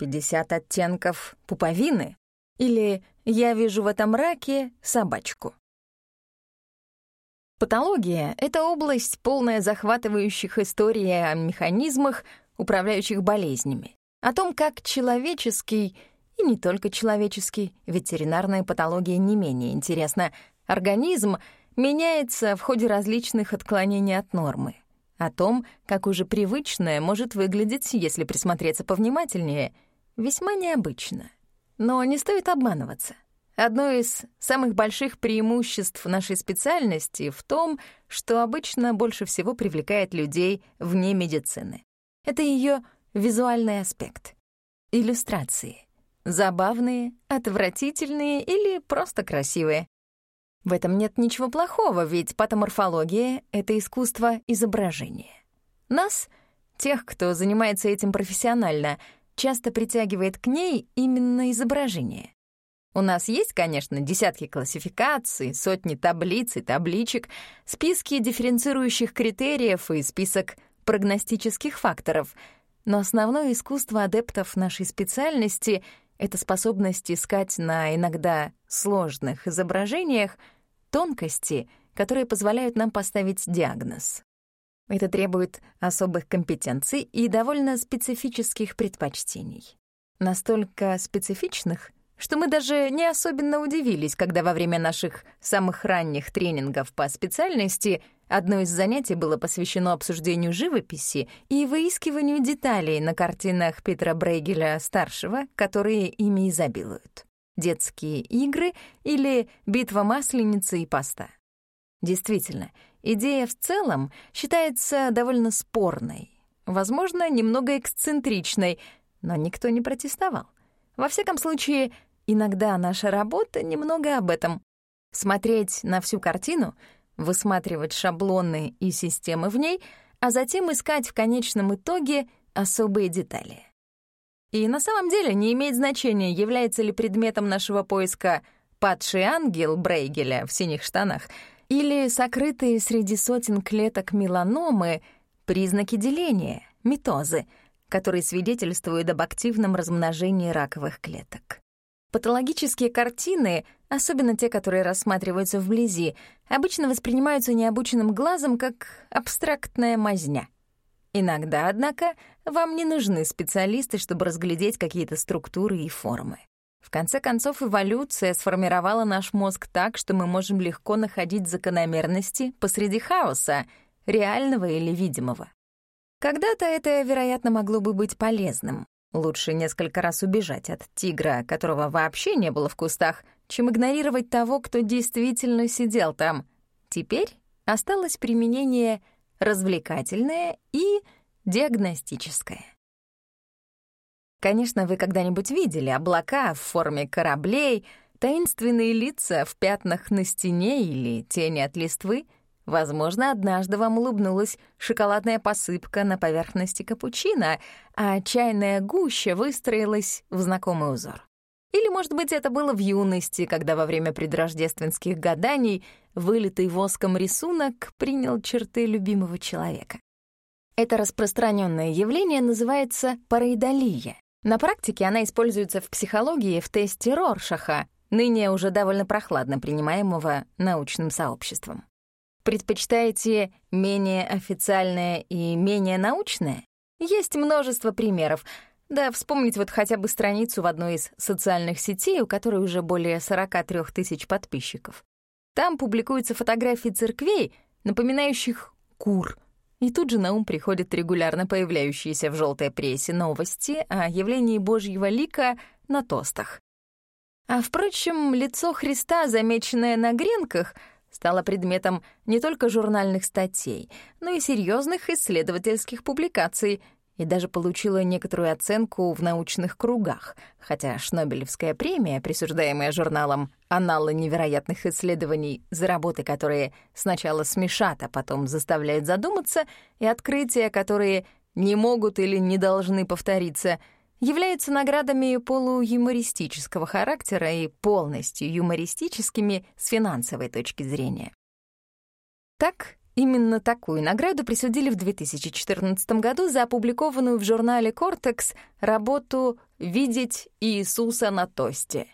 50 оттенков пуповины? Или «Я вижу в этом раке собачку». Патология — это область, полная захватывающих историй о механизмах, управляющих болезнями, о том, как человеческий, и не только человеческий, ветеринарная патология не менее интересна, организм меняется в ходе различных отклонений от нормы, о том, как уже привычное может выглядеть, если присмотреться повнимательнее, весьма необычно. Но не стоит обманываться — Одно из самых больших преимуществ нашей специальности в том, что обычно больше всего привлекает людей вне медицины. Это ее визуальный аспект. Иллюстрации. Забавные, отвратительные или просто красивые. В этом нет ничего плохого, ведь патоморфология — это искусство изображения. Нас, тех, кто занимается этим профессионально, часто притягивает к ней именно изображение. У нас есть, конечно, десятки классификаций, сотни таблиц и табличек, списки дифференцирующих критериев и список прогностических факторов, но основное искусство адептов нашей специальности — это способность искать на иногда сложных изображениях тонкости, которые позволяют нам поставить диагноз. Это требует особых компетенций и довольно специфических предпочтений. Настолько специфичных — что мы даже не особенно удивились, когда во время наших самых ранних тренингов по специальности одно из занятий было посвящено обсуждению живописи и выискиванию деталей на картинах Петра Брейгеля-старшего, которые ими изобилуют. Детские игры или битва масленицы и поста. Действительно, идея в целом считается довольно спорной, возможно, немного эксцентричной, но никто не протестовал. Во всяком случае, Иногда наша работа немного об этом. Смотреть на всю картину, высматривать шаблоны и системы в ней, а затем искать в конечном итоге особые детали. И на самом деле не имеет значения, является ли предметом нашего поиска падший ангел Брейгеля в синих штанах или сокрытые среди сотен клеток меланомы признаки деления, митозы, которые свидетельствуют об активном размножении раковых клеток. Патологические картины, особенно те, которые рассматриваются вблизи, обычно воспринимаются необученным глазом как абстрактная мазня. Иногда, однако, вам не нужны специалисты, чтобы разглядеть какие-то структуры и формы. В конце концов, эволюция сформировала наш мозг так, что мы можем легко находить закономерности посреди хаоса, реального или видимого. Когда-то это, вероятно, могло бы быть полезным, Лучше несколько раз убежать от тигра, которого вообще не было в кустах, чем игнорировать того, кто действительно сидел там. Теперь осталось применение развлекательное и диагностическое. Конечно, вы когда-нибудь видели облака в форме кораблей, таинственные лица в пятнах на стене или тени от листвы — Возможно, однажды вам улыбнулась шоколадная посыпка на поверхности капучино, а чайная гуща выстроилась в знакомый узор. Или, может быть, это было в юности, когда во время предрождественских гаданий вылитый воском рисунок принял черты любимого человека. Это распространенное явление называется параидолия. На практике она используется в психологии в тесте Роршаха, ныне уже довольно прохладно принимаемого научным сообществом. Предпочитаете менее официальное и менее научное? Есть множество примеров. Да, вспомнить вот хотя бы страницу в одной из социальных сетей, у которой уже более 43 тысяч подписчиков. Там публикуются фотографии церквей, напоминающих кур. И тут же на ум приходят регулярно появляющиеся в желтой прессе новости о явлении Божьего лика на тостах. А, впрочем, лицо Христа, замеченное на гренках — стала предметом не только журнальных статей, но и серьезных исследовательских публикаций и даже получила некоторую оценку в научных кругах, хотя Шнобелевская премия, присуждаемая журналом «Аналы невероятных исследований» за работы, которые сначала смешат, а потом заставляют задуматься, и открытия, которые не могут или не должны повториться — являются наградами полуюмористического характера и полностью юмористическими с финансовой точки зрения. Так, Именно такую награду присудили в 2014 году за опубликованную в журнале «Кортекс» работу «Видеть Иисуса на тосте».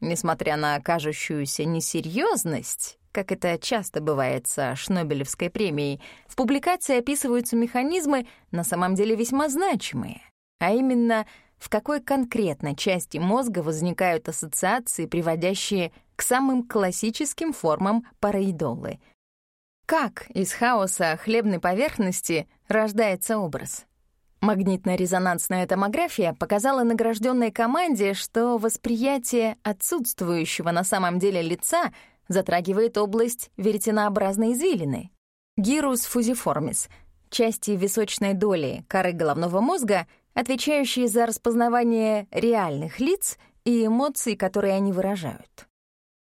Несмотря на кажущуюся несерьезность, как это часто бывает со Шнобелевской премией, в публикации описываются механизмы, на самом деле весьма значимые, а именно в какой конкретной части мозга возникают ассоциации, приводящие к самым классическим формам параидолы. Как из хаоса хлебной поверхности рождается образ? Магнитно-резонансная томография показала награжденной команде, что восприятие отсутствующего на самом деле лица затрагивает область веретенообразной извилины. Гирус фузиформис — части височной доли коры головного мозга, отвечающие за распознавание реальных лиц и эмоций, которые они выражают.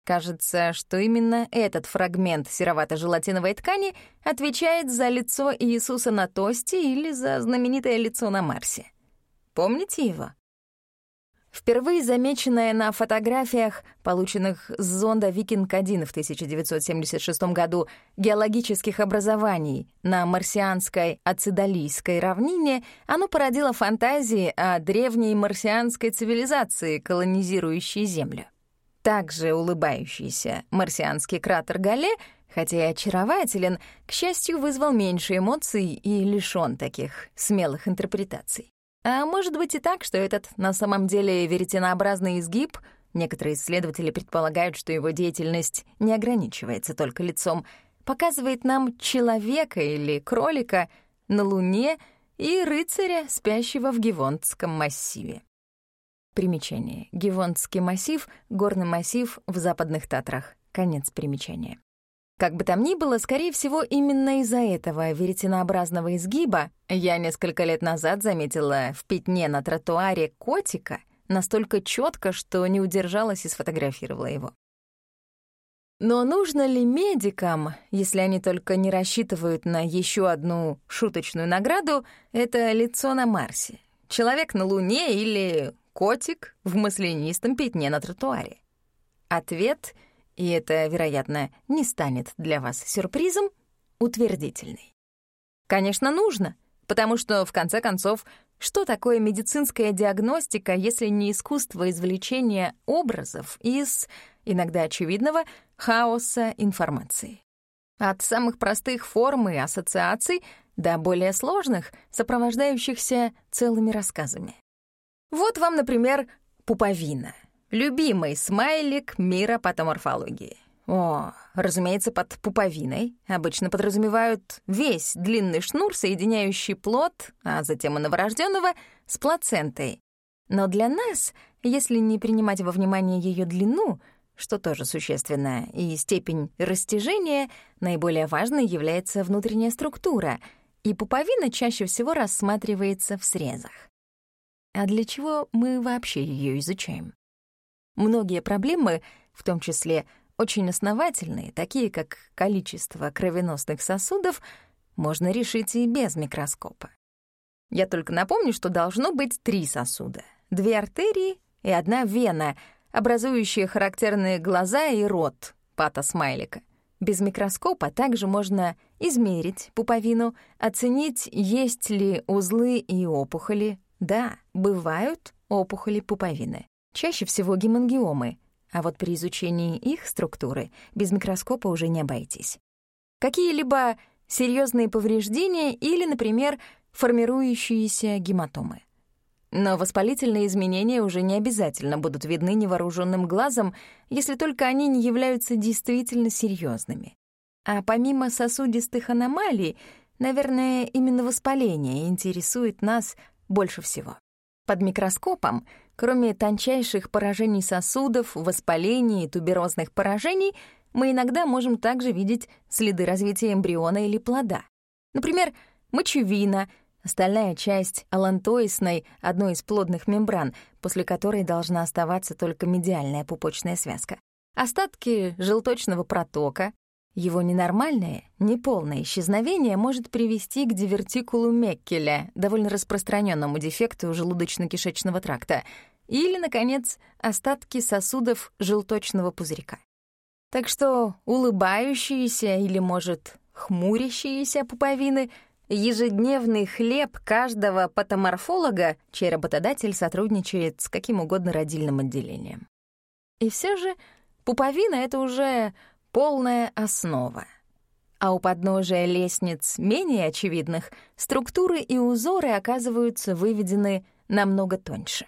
Кажется, что именно этот фрагмент серовато-желатиновой ткани отвечает за лицо Иисуса на тосте или за знаменитое лицо на Марсе. Помните его? Впервые замеченное на фотографиях, полученных с зонда «Викинг-1» в 1976 году, геологических образований на марсианской ацидалийской равнине, оно породило фантазии о древней марсианской цивилизации, колонизирующей Землю. Также улыбающийся марсианский кратер Галле, хотя и очарователен, к счастью, вызвал меньше эмоций и лишён таких смелых интерпретаций. А может быть и так, что этот на самом деле веретенообразный изгиб, некоторые исследователи предполагают, что его деятельность не ограничивается только лицом, показывает нам человека или кролика на Луне и рыцаря, спящего в Гивондском массиве. Примечание. Гивондский массив — горный массив в Западных Татрах. Конец примечания. Как бы там ни было, скорее всего, именно из-за этого веретенообразного изгиба я несколько лет назад заметила в пятне на тротуаре котика настолько четко, что не удержалась и сфотографировала его. Но нужно ли медикам, если они только не рассчитывают на еще одну шуточную награду, это лицо на Марсе, человек на Луне или котик в маслянистом пятне на тротуаре? Ответ — и это, вероятно, не станет для вас сюрпризом, утвердительный. Конечно, нужно, потому что, в конце концов, что такое медицинская диагностика, если не искусство извлечения образов из, иногда очевидного, хаоса информации? От самых простых форм и ассоциаций до более сложных, сопровождающихся целыми рассказами. Вот вам, например, пуповина — Любимый смайлик мира патоморфологии. О, разумеется, под пуповиной обычно подразумевают весь длинный шнур, соединяющий плод, а затем и новорожденного, с плацентой. Но для нас, если не принимать во внимание ее длину, что тоже существенно, и степень растяжения, наиболее важной является внутренняя структура, и пуповина чаще всего рассматривается в срезах. А для чего мы вообще ее изучаем? Многие проблемы, в том числе очень основательные, такие как количество кровеносных сосудов, можно решить и без микроскопа. Я только напомню, что должно быть три сосуда, две артерии и одна вена, образующие характерные глаза и рот пата-смайлика. Без микроскопа также можно измерить пуповину, оценить, есть ли узлы и опухоли. Да, бывают опухоли пуповины чаще всего гемангиомы, а вот при изучении их структуры без микроскопа уже не обойтись. Какие-либо серьезные повреждения или, например, формирующиеся гематомы. Но воспалительные изменения уже не обязательно будут видны невооруженным глазом, если только они не являются действительно серьезными. А помимо сосудистых аномалий, наверное, именно воспаление интересует нас больше всего. Под микроскопом — Кроме тончайших поражений сосудов, воспалений и туберозных поражений, мы иногда можем также видеть следы развития эмбриона или плода. Например, мочевина, остальная часть алантоисной, одной из плодных мембран, после которой должна оставаться только медиальная пупочная связка. Остатки желточного протока, его ненормальное, неполное исчезновение может привести к дивертикулу Меккеля, довольно распространенному дефекту желудочно-кишечного тракта, или, наконец, остатки сосудов желточного пузырька. Так что улыбающиеся или, может, хмурящиеся пуповины — ежедневный хлеб каждого патоморфолога, чей работодатель сотрудничает с каким угодно родильным отделением. И все же пуповина — это уже полная основа. А у подножия лестниц менее очевидных структуры и узоры оказываются выведены намного тоньше.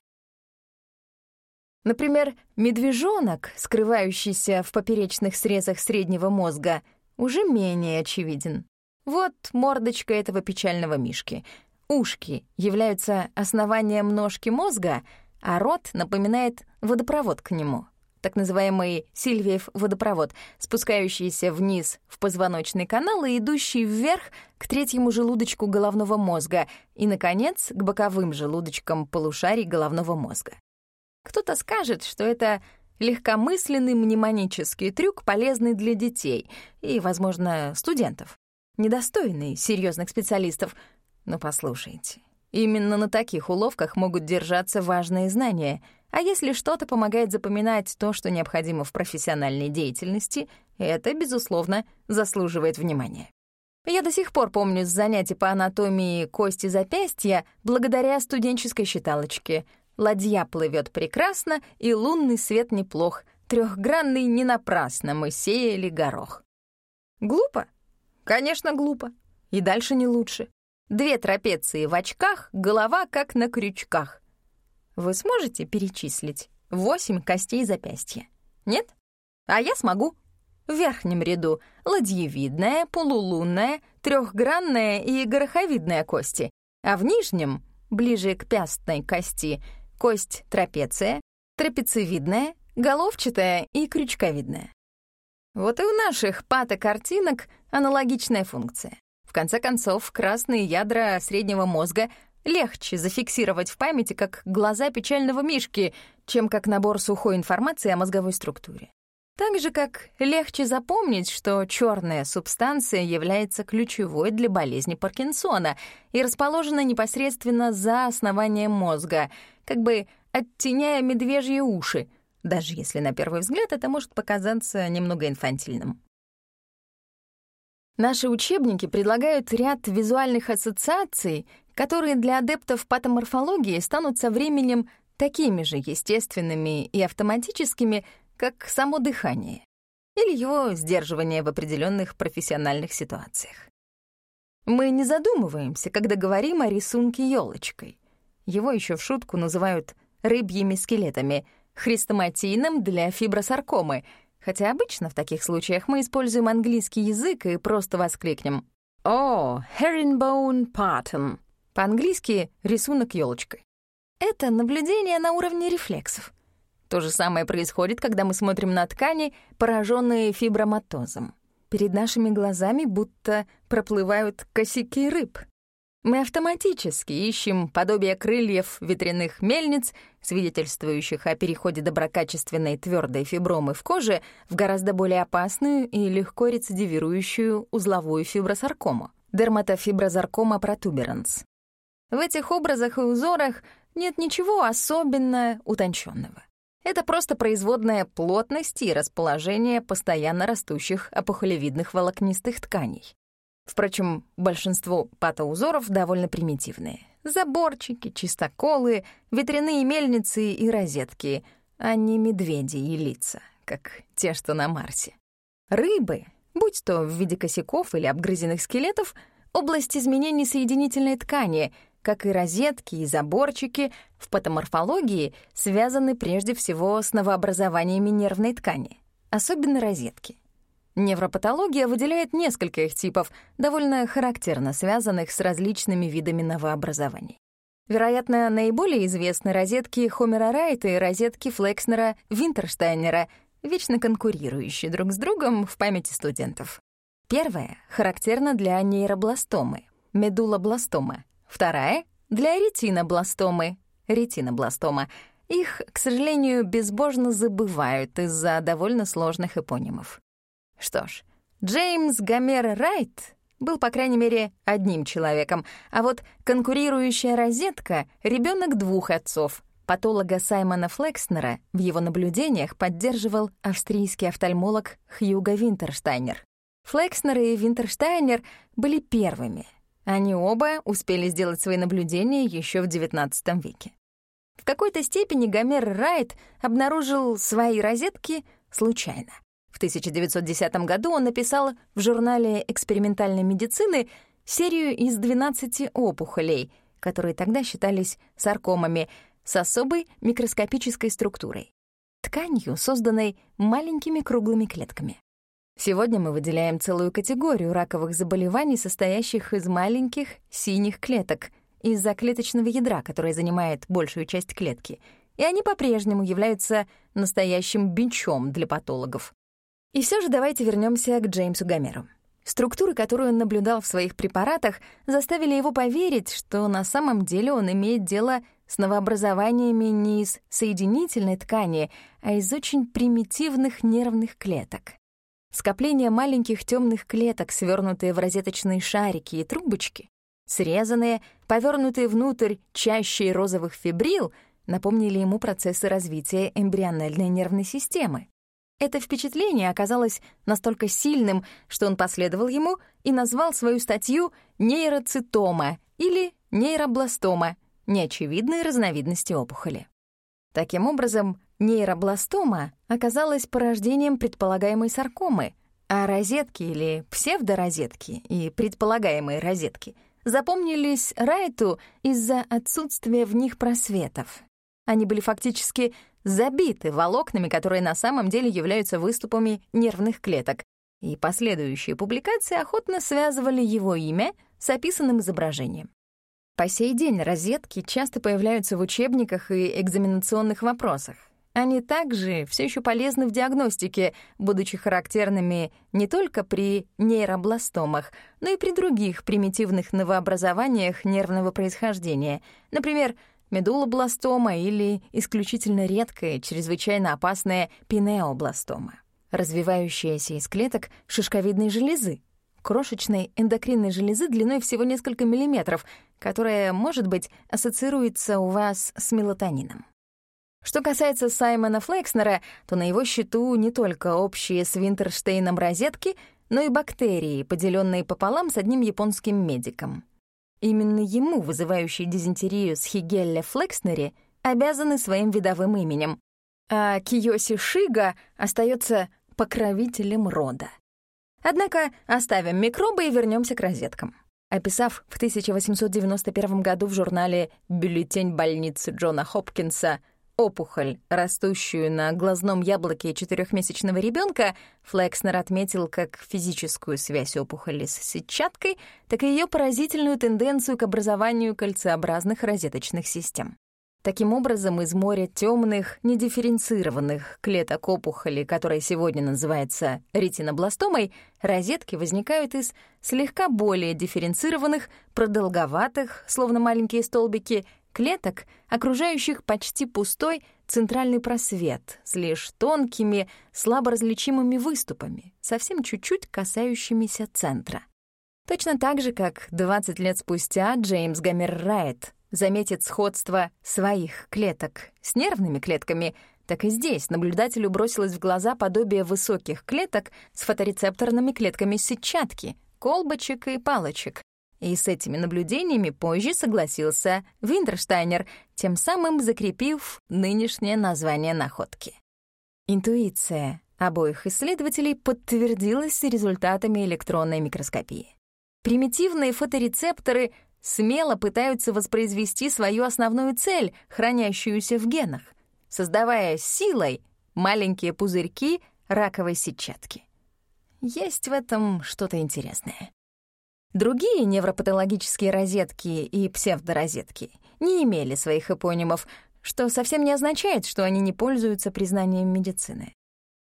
Например, медвежонок, скрывающийся в поперечных срезах среднего мозга, уже менее очевиден. Вот мордочка этого печального мишки. Ушки являются основанием ножки мозга, а рот напоминает водопровод к нему — так называемый Сильвиев водопровод, спускающийся вниз в позвоночный канал и идущий вверх к третьему желудочку головного мозга и, наконец, к боковым желудочкам полушарий головного мозга. Кто-то скажет, что это легкомысленный мнемонический трюк, полезный для детей и, возможно, студентов, недостойный серьезных специалистов. Но послушайте, именно на таких уловках могут держаться важные знания — а если что-то помогает запоминать то, что необходимо в профессиональной деятельности, это, безусловно, заслуживает внимания. Я до сих пор помню с занятий по анатомии кости запястья благодаря студенческой считалочке. Ладья плывет прекрасно, и лунный свет неплох. Трехгранный не напрасно мы сеяли горох. Глупо? Конечно, глупо. И дальше не лучше. Две трапеции в очках, голова как на крючках. Вы сможете перечислить восемь костей запястья? Нет? А я смогу. В верхнем ряду ладьевидная, полулунная, трехгранная и гороховидная кости, а в нижнем, ближе к пястной кости, кость трапеция, трапециевидная, головчатая и крючковидная. Вот и у наших патокартинок аналогичная функция. В конце концов, красные ядра среднего мозга легче зафиксировать в памяти как глаза печального мишки, чем как набор сухой информации о мозговой структуре. Так же, как легче запомнить, что черная субстанция является ключевой для болезни Паркинсона и расположена непосредственно за основанием мозга, как бы оттеняя медвежьи уши, даже если на первый взгляд это может показаться немного инфантильным. Наши учебники предлагают ряд визуальных ассоциаций, которые для адептов патоморфологии станут со временем такими же естественными и автоматическими, как само дыхание или его сдерживание в определенных профессиональных ситуациях. Мы не задумываемся, когда говорим о рисунке елочкой. Его еще в шутку называют рыбьими скелетами, хрестоматийным для фибросаркомы, хотя обычно в таких случаях мы используем английский язык и просто воскликнем «О, herringbone pattern!» По-английски рисунок елочкой. Это наблюдение на уровне рефлексов. То же самое происходит, когда мы смотрим на ткани, пораженные фиброматозом. Перед нашими глазами будто проплывают косяки рыб. Мы автоматически ищем подобие крыльев ветряных мельниц, свидетельствующих о переходе доброкачественной твердой фибромы в коже в гораздо более опасную и легко рецидивирующую узловую фибросаркому — дерматофиброзаркома протуберанс. В этих образах и узорах нет ничего особенно утонченного. Это просто производная плотности и расположение постоянно растущих опухолевидных волокнистых тканей. Впрочем, большинство патоузоров довольно примитивные. Заборчики, чистоколы, ветряные мельницы и розетки, а не медведи и лица, как те, что на Марсе. Рыбы, будь то в виде косяков или обгрызенных скелетов, область изменений соединительной ткани — как и розетки и заборчики, в патоморфологии связаны прежде всего с новообразованиями нервной ткани, особенно розетки. Невропатология выделяет несколько их типов, довольно характерно связанных с различными видами новообразований. Вероятно, наиболее известны розетки Хомера Райта и розетки Флекснера Винтерштайнера, вечно конкурирующие друг с другом в памяти студентов. Первая характерна для нейробластомы, медулобластома, Вторая — для ретинобластомы, ретинобластома. Их, к сожалению, безбожно забывают из-за довольно сложных эпонимов. Что ж, Джеймс Гомер Райт был, по крайней мере, одним человеком, а вот конкурирующая розетка — ребенок двух отцов. Патолога Саймона Флекснера в его наблюдениях поддерживал австрийский офтальмолог Хьюго Винтерштайнер. Флекснер и Винтерштайнер были первыми. Они оба успели сделать свои наблюдения еще в XIX веке. В какой-то степени Гомер Райт обнаружил свои розетки случайно. В 1910 году он написал в журнале экспериментальной медицины серию из 12 опухолей, которые тогда считались саркомами, с особой микроскопической структурой — тканью, созданной маленькими круглыми клетками. Сегодня мы выделяем целую категорию раковых заболеваний, состоящих из маленьких синих клеток, из-за клеточного ядра, которое занимает большую часть клетки, и они по-прежнему являются настоящим бичом для патологов. И все же давайте вернемся к Джеймсу Гомеру. Структуры, которую он наблюдал в своих препаратах, заставили его поверить, что на самом деле он имеет дело с новообразованиями не из соединительной ткани, а из очень примитивных нервных клеток. Скопление маленьких темных клеток, свернутые в розеточные шарики и трубочки, срезанные, повернутые внутрь чаще розовых фибрил, напомнили ему процессы развития эмбриональной нервной системы. Это впечатление оказалось настолько сильным, что он последовал ему и назвал свою статью «нейроцитома» или «нейробластома» — неочевидные разновидности опухоли. Таким образом, нейробластома оказалась порождением предполагаемой саркомы, а розетки или псевдорозетки и предполагаемые розетки запомнились Райту из-за отсутствия в них просветов. Они были фактически забиты волокнами, которые на самом деле являются выступами нервных клеток, и последующие публикации охотно связывали его имя с описанным изображением. По сей день розетки часто появляются в учебниках и экзаменационных вопросах. Они также все еще полезны в диагностике, будучи характерными не только при нейробластомах, но и при других примитивных новообразованиях нервного происхождения, например, медулобластома или исключительно редкая, чрезвычайно опасная пинеобластома, развивающаяся из клеток шишковидной железы, крошечной эндокринной железы длиной всего несколько миллиметров, которая, может быть, ассоциируется у вас с мелатонином. Что касается Саймона Флекснера, то на его счету не только общие с Винтерштейном розетки, но и бактерии, поделенные пополам с одним японским медиком. Именно ему, вызывающий дизентерию с Хигелля Флекснери, обязаны своим видовым именем, а Киоси Шига остается покровителем рода. Однако оставим микробы и вернемся к розеткам. Описав в 1891 году в журнале «Бюллетень больницы Джона Хопкинса» опухоль, растущую на глазном яблоке четырехмесячного ребенка, Флекснер отметил как физическую связь опухоли с сетчаткой, так и ее поразительную тенденцию к образованию кольцеобразных розеточных систем. Таким образом, из моря темных, недифференцированных клеток опухоли, которая сегодня называется ретинобластомой, розетки возникают из слегка более дифференцированных, продолговатых, словно маленькие столбики, клеток, окружающих почти пустой центральный просвет с лишь тонкими, слабо различимыми выступами, совсем чуть-чуть касающимися центра. Точно так же, как 20 лет спустя Джеймс Гомер Райт заметит сходство своих клеток с нервными клетками, так и здесь наблюдателю бросилось в глаза подобие высоких клеток с фоторецепторными клетками сетчатки, колбочек и палочек, и с этими наблюдениями позже согласился Винтерштайнер, тем самым закрепив нынешнее название находки. Интуиция обоих исследователей подтвердилась результатами электронной микроскопии. Примитивные фоторецепторы смело пытаются воспроизвести свою основную цель, хранящуюся в генах, создавая силой маленькие пузырьки раковой сетчатки. Есть в этом что-то интересное. Другие невропатологические розетки и псевдорозетки не имели своих эпонимов, что совсем не означает, что они не пользуются признанием медицины.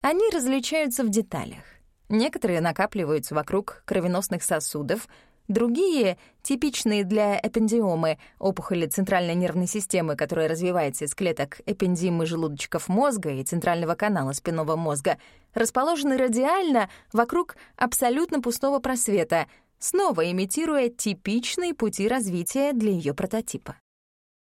Они различаются в деталях. Некоторые накапливаются вокруг кровеносных сосудов, другие, типичные для эпендиомы, опухоли центральной нервной системы, которая развивается из клеток эпендимы желудочков мозга и центрального канала спинного мозга, расположены радиально вокруг абсолютно пустого просвета — снова имитируя типичные пути развития для ее прототипа.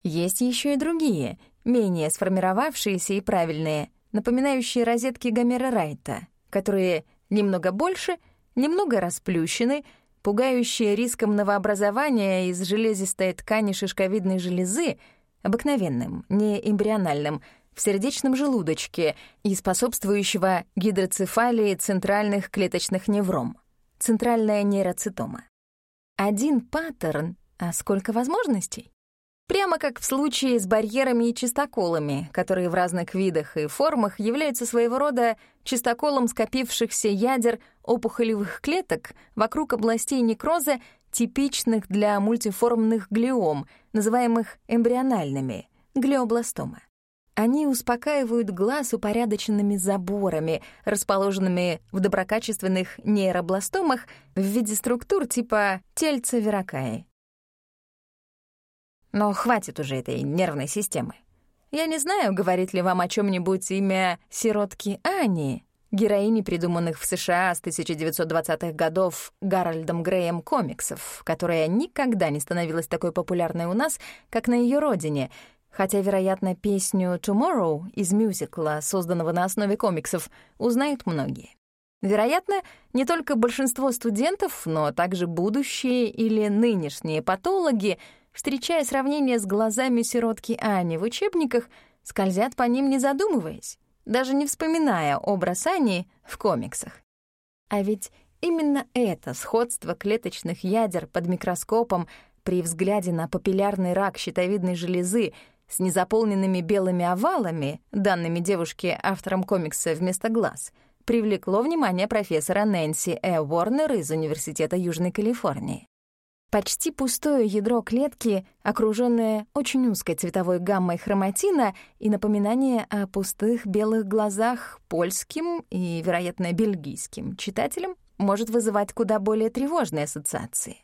Есть еще и другие, менее сформировавшиеся и правильные, напоминающие розетки Гомера Райта, которые немного больше немного расплющены, пугающие риском новообразования из железистой ткани шишковидной железы, обыкновенным, не эмбриональным, в сердечном желудочке и способствующего гидроцефалии центральных клеточных невром, центральная нейроцитома. Один паттерн, а сколько возможностей? Прямо как в случае с барьерами и чистоколами, которые в разных видах и формах являются своего рода чистоколом скопившихся ядер опухолевых клеток вокруг областей некроза, типичных для мультиформных глиом, называемых эмбриональными, глиобластома. Они успокаивают глаз упорядоченными заборами, расположенными в доброкачественных нейробластомах в виде структур типа тельца веракаи. Но хватит уже этой нервной системы. Я не знаю, говорит ли вам о чем нибудь имя сиротки Ани, героини придуманных в США с 1920-х годов Гарольдом Греем комиксов, которая никогда не становилась такой популярной у нас, как на ее родине, хотя, вероятно, песню «Tomorrow» из мюзикла, созданного на основе комиксов, узнают многие. Вероятно, не только большинство студентов, но также будущие или нынешние патологи — встречая сравнение с глазами сиротки Ани в учебниках, скользят по ним, не задумываясь, даже не вспоминая образ Ани в комиксах. А ведь именно это сходство клеточных ядер под микроскопом при взгляде на папиллярный рак щитовидной железы с незаполненными белыми овалами, данными девушке автором комикса вместо глаз, привлекло внимание профессора Нэнси Э. Уорнер из Университета Южной Калифорнии. Почти пустое ядро клетки, окружённое очень узкой цветовой гаммой хроматина и напоминание о пустых белых глазах польским и, вероятно, бельгийским читателям может вызывать куда более тревожные ассоциации.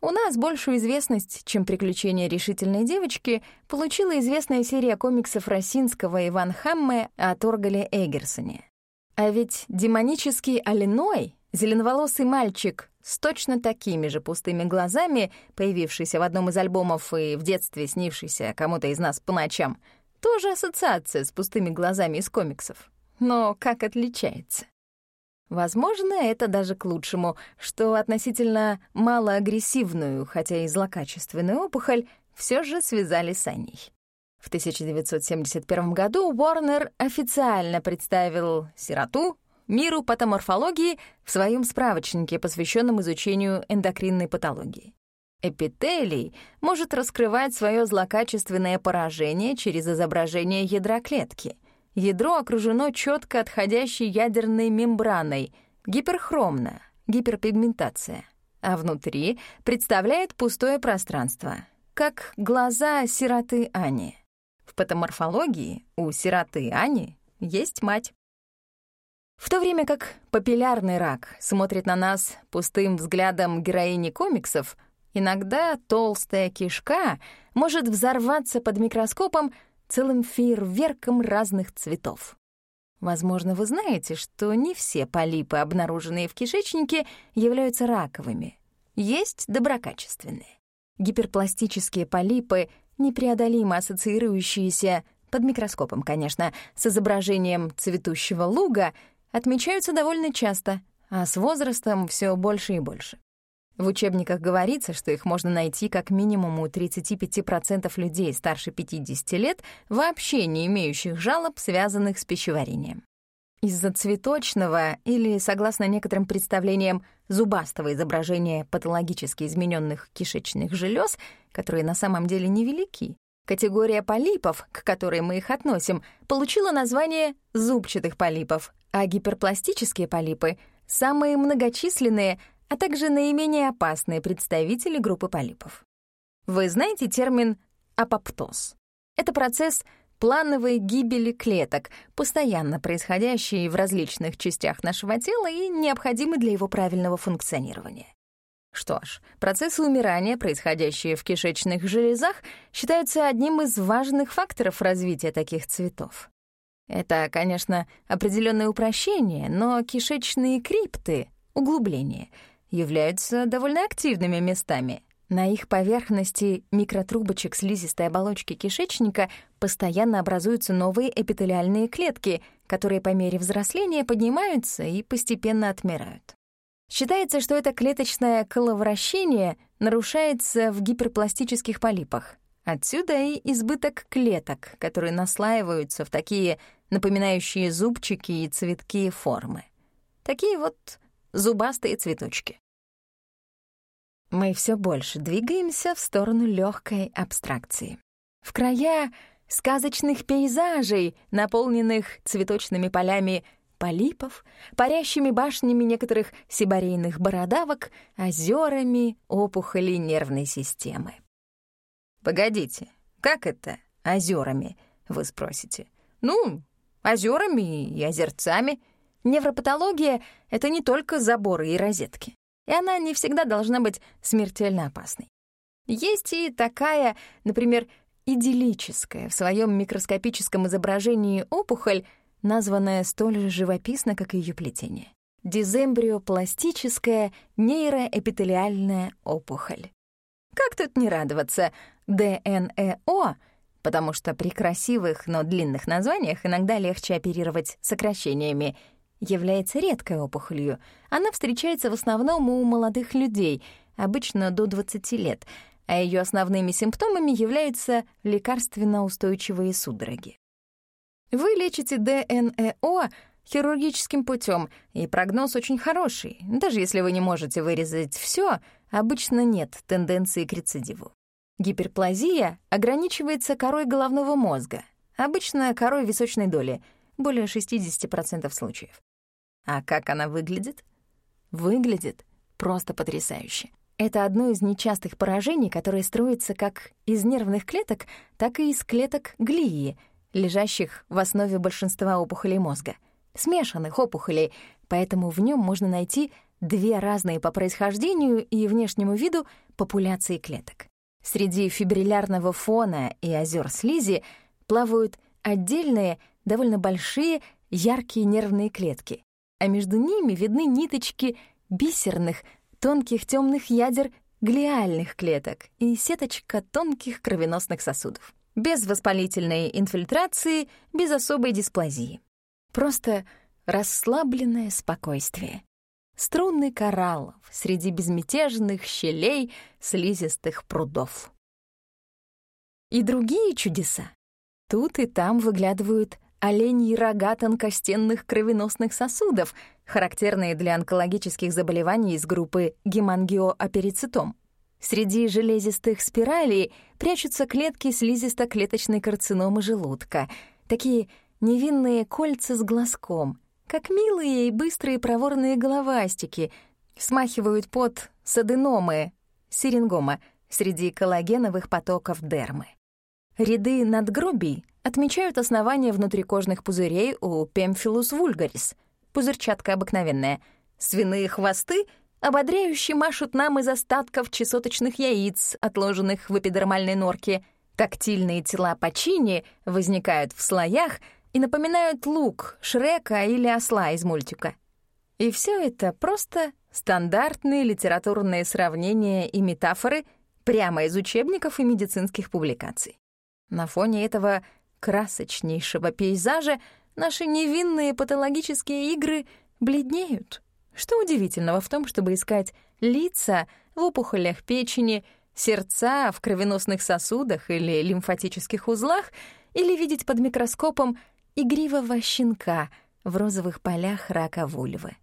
У нас большую известность, чем «Приключения решительной девочки», получила известная серия комиксов Росинского и Ван Хамме о Торгале Эггерсоне. А ведь демонический Алиной, зеленоволосый мальчик, с точно такими же пустыми глазами, появившийся в одном из альбомов и в детстве снившийся кому-то из нас по ночам, тоже ассоциация с пустыми глазами из комиксов. Но как отличается? Возможно, это даже к лучшему, что относительно малоагрессивную, хотя и злокачественную опухоль все же связали с Аней. В 1971 году Уорнер официально представил сироту миру патоморфологии в своем справочнике, посвященном изучению эндокринной патологии. Эпителий может раскрывать свое злокачественное поражение через изображение ядра клетки. Ядро окружено четко отходящей ядерной мембраной, гиперхромно, гиперпигментация, а внутри представляет пустое пространство, как глаза сироты Ани. В патоморфологии у сироты Ани есть мать. В то время как папиллярный рак смотрит на нас пустым взглядом героини комиксов, иногда толстая кишка может взорваться под микроскопом целым фейерверком разных цветов. Возможно, вы знаете, что не все полипы, обнаруженные в кишечнике, являются раковыми. Есть доброкачественные. Гиперпластические полипы, непреодолимо ассоциирующиеся, под микроскопом, конечно, с изображением цветущего луга — отмечаются довольно часто, а с возрастом все больше и больше. В учебниках говорится, что их можно найти как минимум у 35% людей старше 50 лет, вообще не имеющих жалоб, связанных с пищеварением. Из-за цветочного или, согласно некоторым представлениям, зубастого изображения патологически измененных кишечных желез, которые на самом деле невелики, категория полипов, к которой мы их относим, получила название зубчатых полипов, а гиперпластические полипы — самые многочисленные, а также наименее опасные представители группы полипов. Вы знаете термин апоптоз? Это процесс плановой гибели клеток, постоянно происходящий в различных частях нашего тела и необходимый для его правильного функционирования. Что ж, процессы умирания, происходящие в кишечных железах, считаются одним из важных факторов развития таких цветов. Это, конечно, определенное упрощение, но кишечные крипты, углубления, являются довольно активными местами. На их поверхности микротрубочек слизистой оболочки кишечника постоянно образуются новые эпителиальные клетки, которые по мере взросления поднимаются и постепенно отмирают. Считается, что это клеточное коловращение нарушается в гиперпластических полипах. Отсюда и избыток клеток, которые наслаиваются в такие напоминающие зубчики и цветки формы. Такие вот зубастые цветочки. Мы все больше двигаемся в сторону легкой абстракции. В края сказочных пейзажей, наполненных цветочными полями полипов, парящими башнями некоторых сибарейных бородавок, озерами опухолей нервной системы. «Погодите, как это озерами?» — вы спросите. «Ну, озерами и озерцами. Невропатология — это не только заборы и розетки, и она не всегда должна быть смертельно опасной. Есть и такая, например, идиллическая в своем микроскопическом изображении опухоль, названная столь же живописно, как и ее плетение. Дизембриопластическая нейроэпителиальная опухоль. Как тут не радоваться ДНЭО, потому что при красивых, но длинных названиях иногда легче оперировать сокращениями, является редкой опухолью. Она встречается в основном у молодых людей, обычно до 20 лет, а ее основными симптомами являются лекарственно-устойчивые судороги. Вы лечите ДНЭО хирургическим путем, и прогноз очень хороший. Даже если вы не можете вырезать все, обычно нет тенденции к рецидиву. Гиперплазия ограничивается корой головного мозга, обычно корой височной доли, более 60% случаев. А как она выглядит? Выглядит просто потрясающе. Это одно из нечастых поражений, которое строится как из нервных клеток, так и из клеток глии, лежащих в основе большинства опухолей мозга. Смешанных опухолей, поэтому в нем можно найти две разные по происхождению и внешнему виду популяции клеток. Среди фибриллярного фона и озер слизи плавают отдельные, довольно большие, яркие нервные клетки, а между ними видны ниточки бисерных, тонких темных ядер глиальных клеток и сеточка тонких кровеносных сосудов. Без воспалительной инфильтрации, без особой дисплазии. Просто расслабленное спокойствие. Струнный кораллов среди безмятежных щелей слизистых прудов. И другие чудеса. Тут и там выглядывают оленьи рога тонкостенных кровеносных сосудов, характерные для онкологических заболеваний из группы гемангиоаперицитом. Среди железистых спиралей прячутся клетки слизисто-клеточной карциномы желудка, такие невинные кольца с глазком, как милые и быстрые проворные головастики, смахивают под саденомы, сирингома, среди коллагеновых потоков дермы. Ряды надгробий отмечают основание внутрикожных пузырей у Пемфилус вульгарис, пузырчатка обыкновенная. Свиные хвосты ободряюще машут нам из остатков чесоточных яиц, отложенных в эпидермальной норке. Тактильные тела почини возникают в слоях и напоминают лук, Шрека или осла из мультика. И все это просто стандартные литературные сравнения и метафоры прямо из учебников и медицинских публикаций. На фоне этого красочнейшего пейзажа наши невинные патологические игры бледнеют. Что удивительного в том, чтобы искать лица в опухолях печени, сердца в кровеносных сосудах или лимфатических узлах, или видеть под микроскопом игривого щенка в розовых полях рака вульвы.